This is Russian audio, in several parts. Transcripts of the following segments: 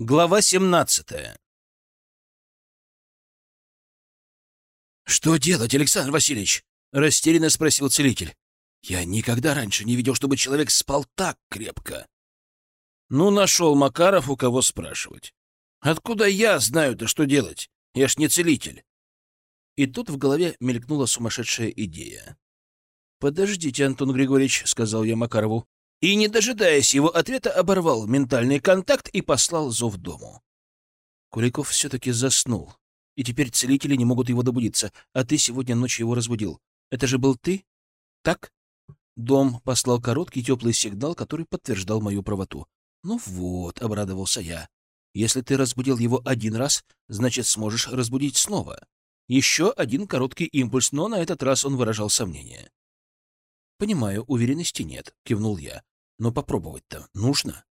Глава 17 «Что делать, Александр Васильевич?» — растерянно спросил целитель. «Я никогда раньше не видел, чтобы человек спал так крепко». Ну, нашел Макаров, у кого спрашивать. Откуда я знаю-то, что делать? Я ж не целитель. И тут в голове мелькнула сумасшедшая идея. «Подождите, Антон Григорьевич», — сказал я Макарову. И, не дожидаясь его ответа, оборвал ментальный контакт и послал зов дому. Куликов все-таки заснул, и теперь целители не могут его добудиться, а ты сегодня ночью его разбудил. Это же был ты? Так? Дом послал короткий теплый сигнал, который подтверждал мою правоту. Ну вот, обрадовался я. Если ты разбудил его один раз, значит, сможешь разбудить снова. Еще один короткий импульс, но на этот раз он выражал сомнение. «Понимаю, уверенности нет», — кивнул я. «Но попробовать-то нужно».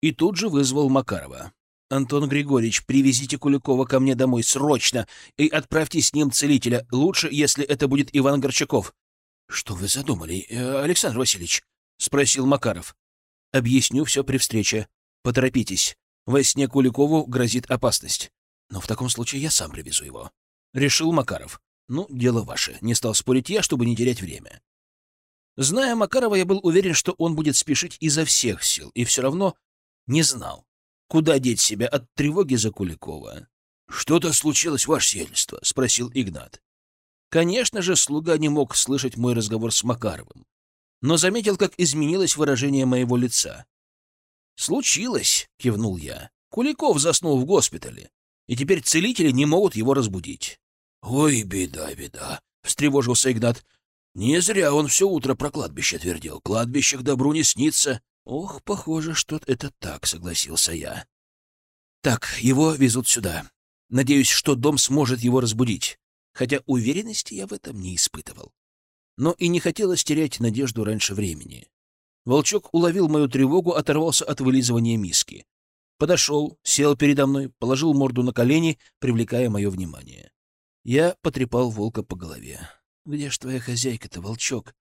И тут же вызвал Макарова. «Антон Григорьевич, привезите Куликова ко мне домой срочно и отправьте с ним целителя. Лучше, если это будет Иван Горчаков». «Что вы задумали, э, Александр Васильевич?» — спросил Макаров. «Объясню все при встрече. Поторопитесь. Во сне Куликову грозит опасность. Но в таком случае я сам привезу его». Решил Макаров. «Ну, дело ваше. Не стал спорить я, чтобы не терять время». Зная Макарова, я был уверен, что он будет спешить изо всех сил, и все равно не знал, куда деть себя от тревоги за Куликова. — Что-то случилось, ваше сельство? — спросил Игнат. Конечно же, слуга не мог слышать мой разговор с Макаровым, но заметил, как изменилось выражение моего лица. «Случилось», — кивнул я. «Куликов заснул в госпитале, и теперь целители не могут его разбудить». «Ой, беда, беда», — встревожился Игнат. Не зря он все утро про кладбище твердил. Кладбище к добру не снится. Ох, похоже, что это так, согласился я. Так, его везут сюда. Надеюсь, что дом сможет его разбудить. Хотя уверенности я в этом не испытывал. Но и не хотелось терять надежду раньше времени. Волчок уловил мою тревогу, оторвался от вылизывания миски. Подошел, сел передо мной, положил морду на колени, привлекая мое внимание. Я потрепал волка по голове. Где ж твоя хозяйка-то, волчок?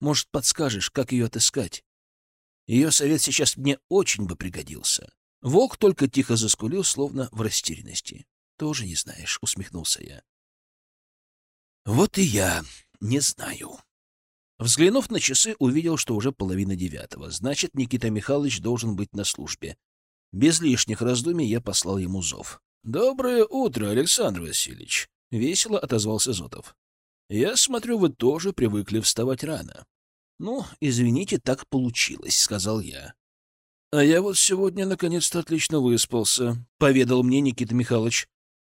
Может, подскажешь, как ее отыскать? Ее совет сейчас мне очень бы пригодился. Волк только тихо заскулил, словно в растерянности. Тоже не знаешь, — усмехнулся я. Вот и я не знаю. Взглянув на часы, увидел, что уже половина девятого. Значит, Никита Михайлович должен быть на службе. Без лишних раздумий я послал ему зов. — Доброе утро, Александр Васильевич! — весело отозвался Зотов. Я смотрю, вы тоже привыкли вставать рано. Ну, извините, так получилось, сказал я. А я вот сегодня наконец-то отлично выспался, поведал мне Никита Михайлович.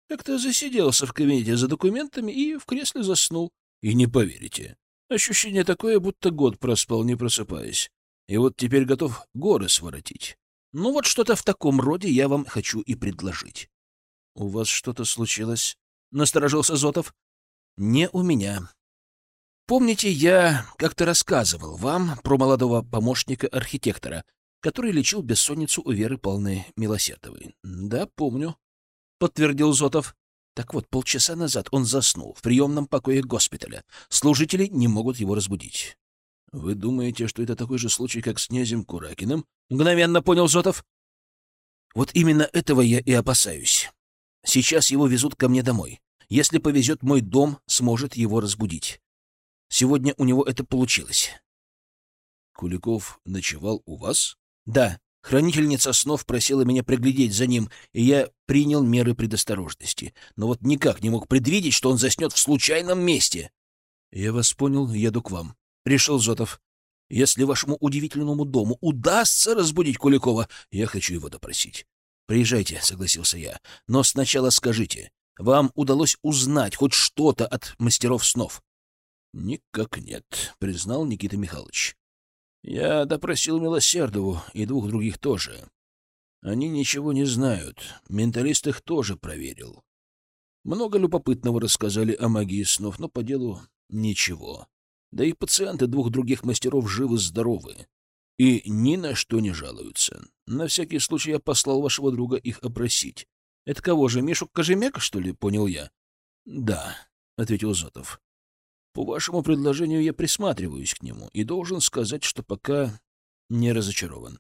Как-то засиделся в кабинете за документами и в кресле заснул. И не поверите, ощущение такое, будто год проспал, не просыпаясь. И вот теперь готов горы своротить. Ну вот что-то в таком роде я вам хочу и предложить. — У вас что-то случилось? — насторожился Зотов. Не у меня. Помните, я как-то рассказывал вам про молодого помощника архитектора, который лечил бессонницу у Веры Павловны Милосердовой? Да, помню, — подтвердил Зотов. Так вот, полчаса назад он заснул в приемном покое госпиталя. Служители не могут его разбудить. — Вы думаете, что это такой же случай, как с князем Куракиным? — мгновенно понял Зотов. — Вот именно этого я и опасаюсь. Сейчас его везут ко мне домой. Если повезет, мой дом сможет его разбудить. Сегодня у него это получилось. Куликов ночевал у вас? Да. Хранительница снов просила меня приглядеть за ним, и я принял меры предосторожности. Но вот никак не мог предвидеть, что он заснет в случайном месте. Я вас понял, еду к вам. Решил Зотов. Если вашему удивительному дому удастся разбудить Куликова, я хочу его допросить. Приезжайте, согласился я. Но сначала скажите, вам удалось узнать хоть что-то от мастеров снов? — Никак нет, — признал Никита Михайлович. — Я допросил Милосердову и двух других тоже. Они ничего не знают. Менталист их тоже проверил. Много любопытного рассказали о магии снов, но по делу ничего. Да и пациенты двух других мастеров живы-здоровы. И ни на что не жалуются. На всякий случай я послал вашего друга их опросить. — Это кого же, Мишу Кожемяка, что ли? — понял я. — Да, — ответил Зотов. — По вашему предложению я присматриваюсь к нему и должен сказать, что пока не разочарован.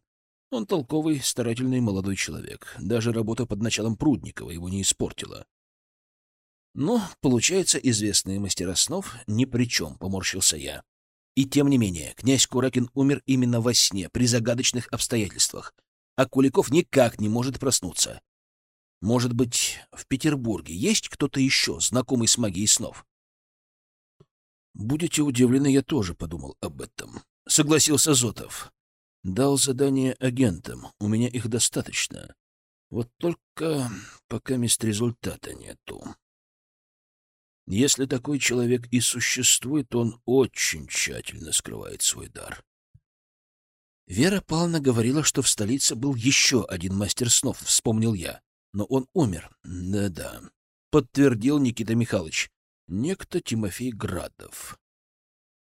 Он толковый, старательный молодой человек. Даже работа под началом Прудникова его не испортила. Но, получается, известные мастера снов ни при чем, поморщился я. И тем не менее, князь Куракин умер именно во сне, при загадочных обстоятельствах, а Куликов никак не может проснуться. Может быть, в Петербурге есть кто-то еще, знакомый с магией снов? Будете удивлены, я тоже подумал об этом. Согласился Зотов. Дал задание агентам, у меня их достаточно. Вот только пока мест результата нету. Если такой человек и существует, он очень тщательно скрывает свой дар. Вера Павловна говорила, что в столице был еще один мастер снов, вспомнил я. Но он умер. Да-да. Подтвердил Никита Михайлович. Некто Тимофей Градов.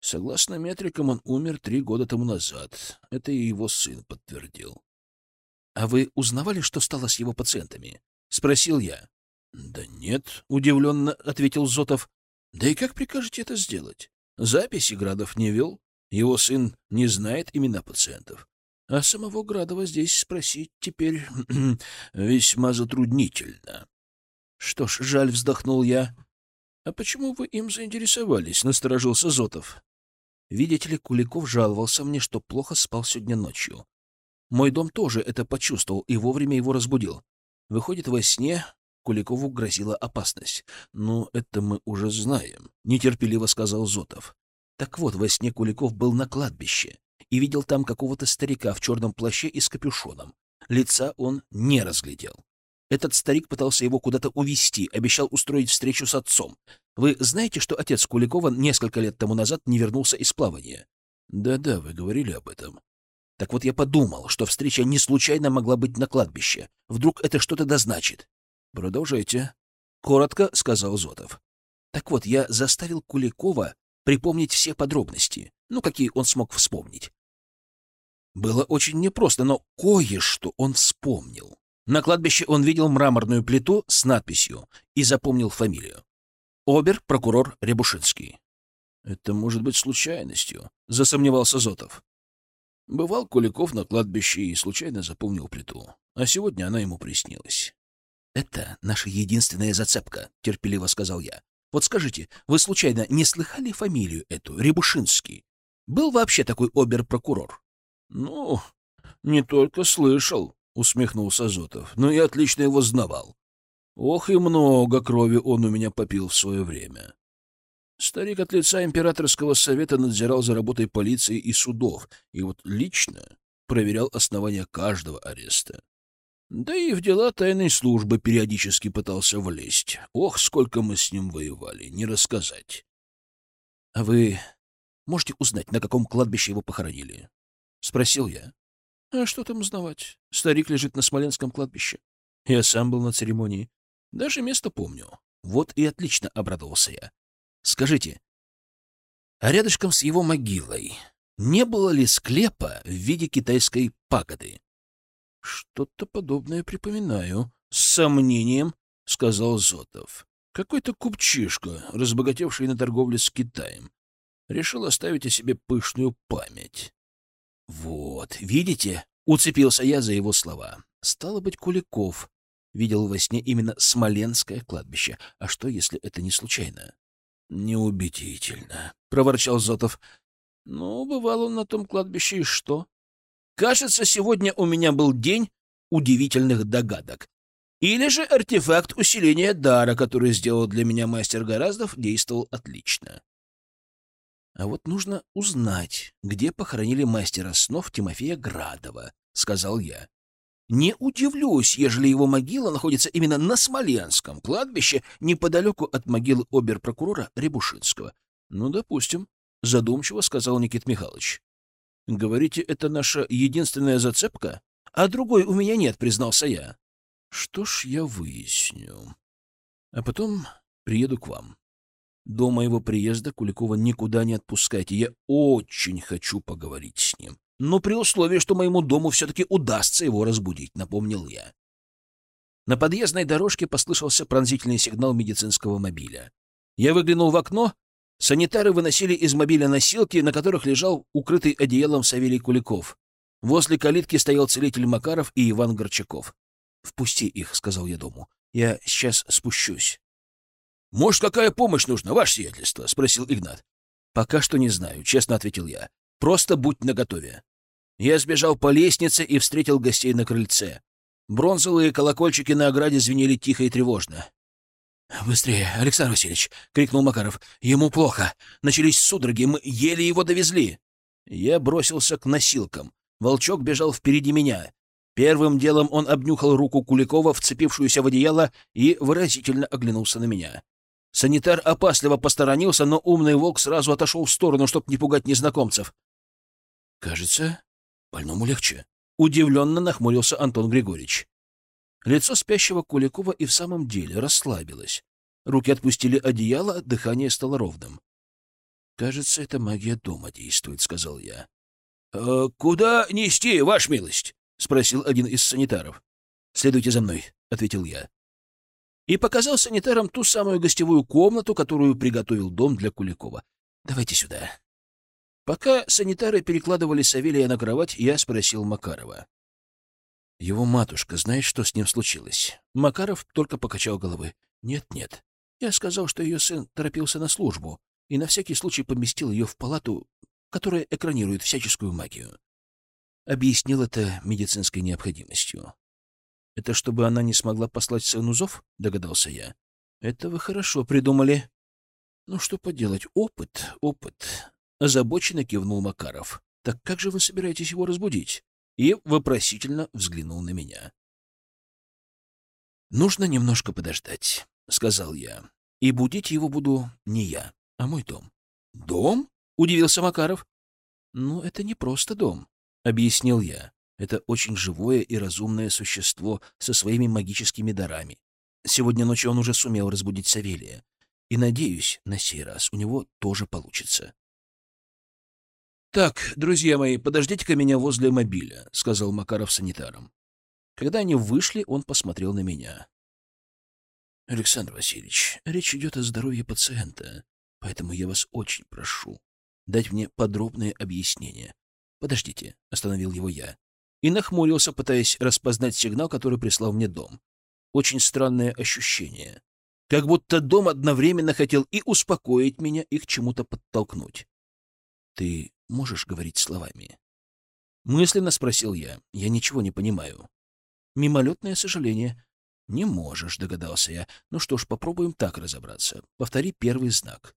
Согласно метрикам, он умер три года тому назад. Это и его сын подтвердил. — А вы узнавали, что стало с его пациентами? — спросил я. — Да нет, — удивленно ответил Зотов. — Да и как прикажете это сделать? Записи Градов не вел, его сын не знает имена пациентов. А самого Градова здесь спросить теперь весьма затруднительно. Что ж, жаль, вздохнул я. — А почему вы им заинтересовались? — насторожился Зотов. Видите ли, Куликов жаловался мне, что плохо спал сегодня ночью. Мой дом тоже это почувствовал и вовремя его разбудил. Выходит, во сне Куликову грозила опасность. «Ну, это мы уже знаем», — нетерпеливо сказал Зотов. Так вот, во сне Куликов был на кладбище и видел там какого-то старика в черном плаще и с капюшоном. Лица он не разглядел. Этот старик пытался его куда-то увести, обещал устроить встречу с отцом. Вы знаете, что отец Куликова несколько лет тому назад не вернулся из плавания? Да-да, вы говорили об этом. Так вот я подумал, что встреча не случайно могла быть на кладбище. Вдруг это что-то дозначит. Продолжайте. Коротко сказал Зотов. Так вот, я заставил Куликова припомнить все подробности, ну, какие он смог вспомнить. Было очень непросто, но кое-что он вспомнил. На кладбище он видел мраморную плиту с надписью и запомнил фамилию. Обер-прокурор Рябушинский. «Это может быть случайностью», — засомневался Зотов. Бывал Куликов на кладбище и случайно запомнил плиту, а сегодня она ему приснилась. «Это наша единственная зацепка», — терпеливо сказал я. «Вот скажите, вы случайно не слыхали фамилию эту, Рябушинский? Был вообще такой обер-прокурор?» «Ну, не только слышал», — усмехнулся Зотов, — но и отлично его знавал. Ох и много крови он у меня попил в свое время. Старик от лица императорского совета надзирал за работой полиции и судов, и вот лично проверял основания каждого ареста. Да и в дела тайной службы периодически пытался влезть. Ох, сколько мы с ним воевали, не рассказать. — А вы можете узнать, на каком кладбище его похоронили? — спросил я. — А что там узнавать? Старик лежит на Смоленском кладбище. Я сам был на церемонии. Даже место помню. Вот и отлично обрадовался я. Скажите, а рядышком с его могилой не было ли склепа в виде китайской пагоды? Что-то подобное припоминаю. С сомнением, — сказал Зотов. Какой-то купчишка, разбогатевший на торговле с Китаем, решил оставить о себе пышную память. Вот, видите, уцепился я за его слова. Стало быть, Куликов видел во сне именно Смоленское кладбище. А что, если это не случайно? — Неубедительно, — проворчал Зотов. — Ну, бывал он на том кладбище, и что? Кажется, сегодня у меня был день удивительных догадок. Или же артефакт усиления дара, который сделал для меня мастер Гораздов, действовал отлично. А вот нужно узнать, где похоронили мастера снов Тимофея Градова, — сказал я. Не удивлюсь, ежели его могила находится именно на Смоленском кладбище, неподалеку от могилы обер-прокурора Рябушинского. — Ну, допустим, — задумчиво сказал Никит Михайлович. — Говорите, это наша единственная зацепка? А другой у меня нет, признался я. — Что ж, я выясню. А потом приеду к вам. До моего приезда Куликова никуда не отпускайте. Я очень хочу поговорить с ним но при условии, что моему дому все-таки удастся его разбудить, напомнил я. На подъездной дорожке послышался пронзительный сигнал медицинского мобиля. Я выглянул в окно. Санитары выносили из мобиля носилки, на которых лежал укрытый одеялом Савелий Куликов. Возле калитки стоял целитель Макаров и Иван Горчаков. «Впусти их», — сказал я дому. «Я сейчас спущусь». «Может, какая помощь нужна, ваше сиятельство?» — спросил Игнат. «Пока что не знаю», — честно ответил я. «Просто будь наготове». Я сбежал по лестнице и встретил гостей на крыльце. Бронзовые колокольчики на ограде звенели тихо и тревожно. «Быстрее, Александр Васильевич!» — крикнул Макаров. «Ему плохо. Начались судороги. Мы еле его довезли». Я бросился к носилкам. Волчок бежал впереди меня. Первым делом он обнюхал руку Куликова, вцепившуюся в одеяло, и выразительно оглянулся на меня. Санитар опасливо посторонился, но умный волк сразу отошел в сторону, чтобы не пугать незнакомцев. «Кажется, больному легче», — удивленно нахмурился Антон Григорьевич. Лицо спящего Куликова и в самом деле расслабилось. Руки отпустили одеяло, дыхание стало ровным. «Кажется, эта магия дома действует», — сказал я. «Э, «Куда нести, ваша милость?» — спросил один из санитаров. «Следуйте за мной», — ответил я и показал санитарам ту самую гостевую комнату, которую приготовил дом для Куликова. «Давайте сюда». Пока санитары перекладывали Савелия на кровать, я спросил Макарова. «Его матушка знает, что с ним случилось?» Макаров только покачал головы. «Нет-нет. Я сказал, что ее сын торопился на службу и на всякий случай поместил ее в палату, которая экранирует всяческую магию. Объяснил это медицинской необходимостью. Это чтобы она не смогла послать сыну зов? Догадался я. Это вы хорошо придумали. Ну что поделать, опыт, опыт. Озабоченно кивнул Макаров. Так как же вы собираетесь его разбудить? И вопросительно взглянул на меня. Нужно немножко подождать, сказал я. И будить его буду не я, а мой дом. Дом? Удивился Макаров. Ну, это не просто дом, объяснил я. Это очень живое и разумное существо со своими магическими дарами. Сегодня ночью он уже сумел разбудить Савелия. И, надеюсь, на сей раз у него тоже получится. «Так, друзья мои, подождите-ка меня возле мобиля», — сказал Макаров санитарам. Когда они вышли, он посмотрел на меня. «Александр Васильевич, речь идет о здоровье пациента, поэтому я вас очень прошу дать мне подробное объяснение. Подождите», — остановил его я и нахмурился, пытаясь распознать сигнал, который прислал мне дом. Очень странное ощущение. Как будто дом одновременно хотел и успокоить меня, и к чему-то подтолкнуть. «Ты можешь говорить словами?» Мысленно спросил я. Я ничего не понимаю. Мимолетное сожаление. «Не можешь», — догадался я. «Ну что ж, попробуем так разобраться. Повтори первый знак».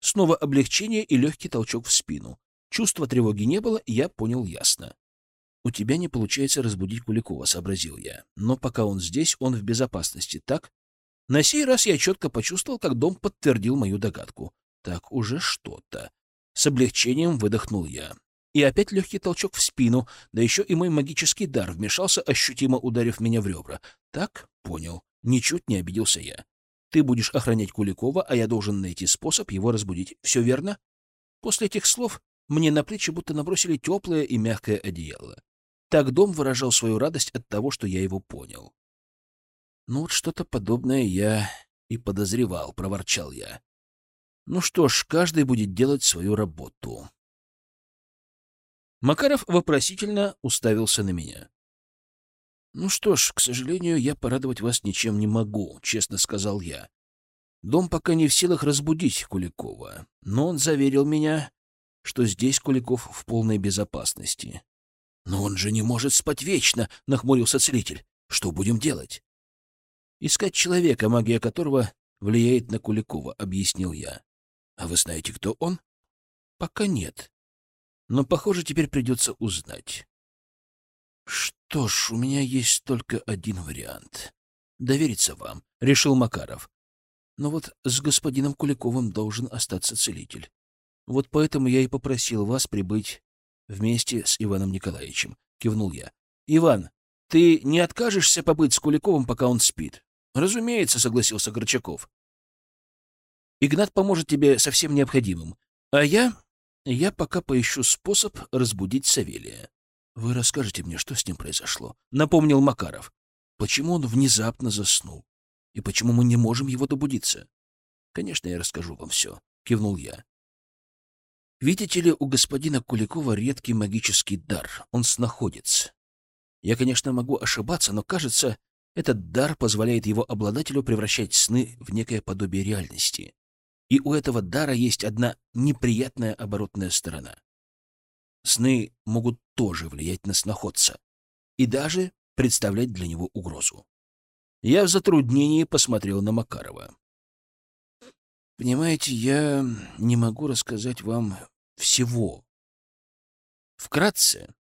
Снова облегчение и легкий толчок в спину. Чувства тревоги не было, я понял ясно. «У тебя не получается разбудить Куликова», — сообразил я. «Но пока он здесь, он в безопасности, так?» На сей раз я четко почувствовал, как дом подтвердил мою догадку. Так уже что-то. С облегчением выдохнул я. И опять легкий толчок в спину, да еще и мой магический дар вмешался, ощутимо ударив меня в ребра. Так, понял. Ничуть не обиделся я. Ты будешь охранять Куликова, а я должен найти способ его разбудить. Все верно? После этих слов мне на плечи будто набросили теплое и мягкое одеяло. Так дом выражал свою радость от того, что я его понял. «Ну вот что-то подобное я и подозревал», — проворчал я. «Ну что ж, каждый будет делать свою работу». Макаров вопросительно уставился на меня. «Ну что ж, к сожалению, я порадовать вас ничем не могу», — честно сказал я. «Дом пока не в силах разбудить Куликова, но он заверил меня, что здесь Куликов в полной безопасности. «Но он же не может спать вечно!» — нахмурился целитель. «Что будем делать?» «Искать человека, магия которого влияет на Куликова», — объяснил я. «А вы знаете, кто он?» «Пока нет. Но, похоже, теперь придется узнать». «Что ж, у меня есть только один вариант. Довериться вам», — решил Макаров. «Но вот с господином Куликовым должен остаться целитель. Вот поэтому я и попросил вас прибыть вместе с Иваном Николаевичем. Кивнул я. Иван, ты не откажешься побыть с Куликовым, пока он спит? Разумеется, согласился Горчаков. Игнат поможет тебе со всем необходимым. А я... Я пока поищу способ разбудить Савелия. Вы расскажете мне, что с ним произошло? Напомнил Макаров. Почему он внезапно заснул? И почему мы не можем его добудиться? Конечно, я расскажу вам все. Кивнул я. Видите ли, у господина Куликова редкий магический дар. Он снаходец. Я, конечно, могу ошибаться, но, кажется, этот дар позволяет его обладателю превращать сны в некое подобие реальности. И у этого дара есть одна неприятная оборотная сторона. Сны могут тоже влиять на сноходца и даже представлять для него угрозу. Я в затруднении посмотрел на Макарова. Понимаете, я не могу рассказать вам всего. Вкратце,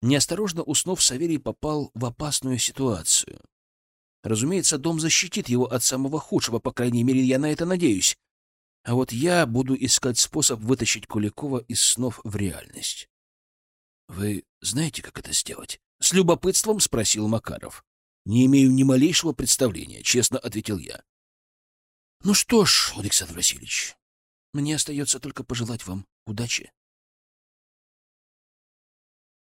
неосторожно уснув, Саверий попал в опасную ситуацию. Разумеется, дом защитит его от самого худшего, по крайней мере, я на это надеюсь. А вот я буду искать способ вытащить Куликова из снов в реальность. Вы знаете, как это сделать? С любопытством спросил Макаров. Не имею ни малейшего представления, честно ответил я. Ну что ж, Александр Васильевич, мне остается только пожелать вам удачи.